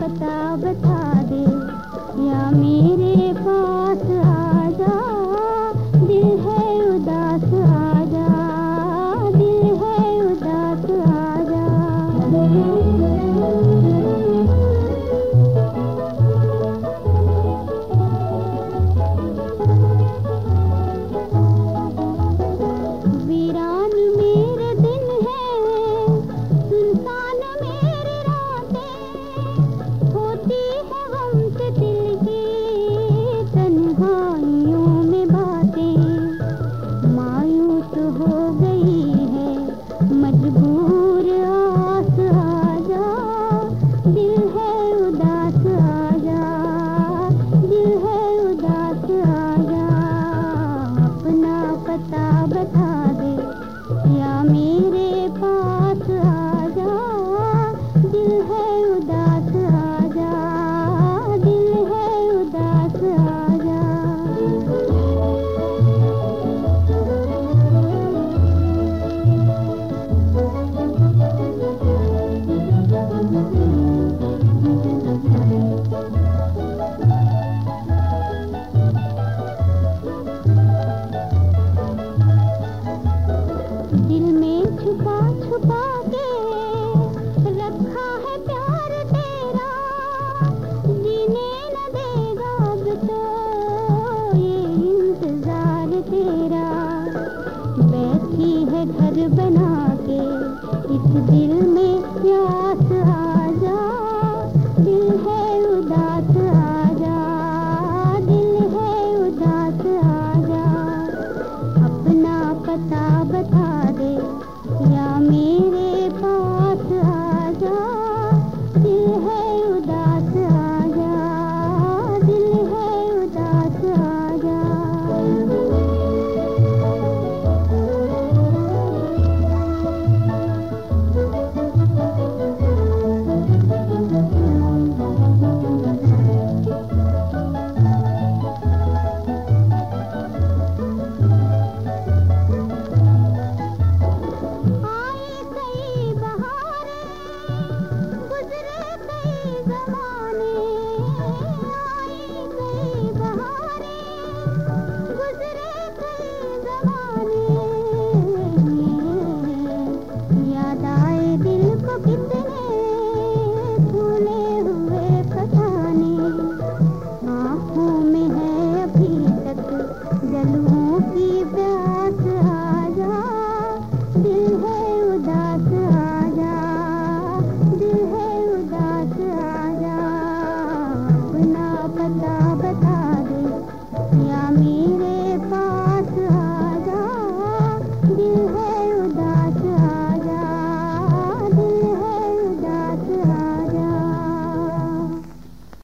खताब था। घर बना के इस दिल में प्यास आ जा। दिल है उदास आ जा। दिल है उदास आ जा। अपना पता बता दे या मेरे 一边。